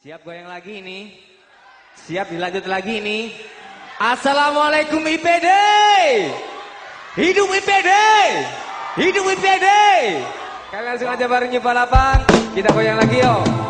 Siap goyang lagi nih. Siap dilanjut lagi nih. Assalamualaikum IPD. Hidup IPD. Hidup IPD. Kalian langsung aja bareng nyoba lapang. Kita goyang lagi yuk.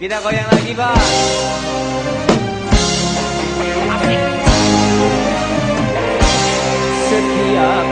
kita goyang lagi Pak. Setiap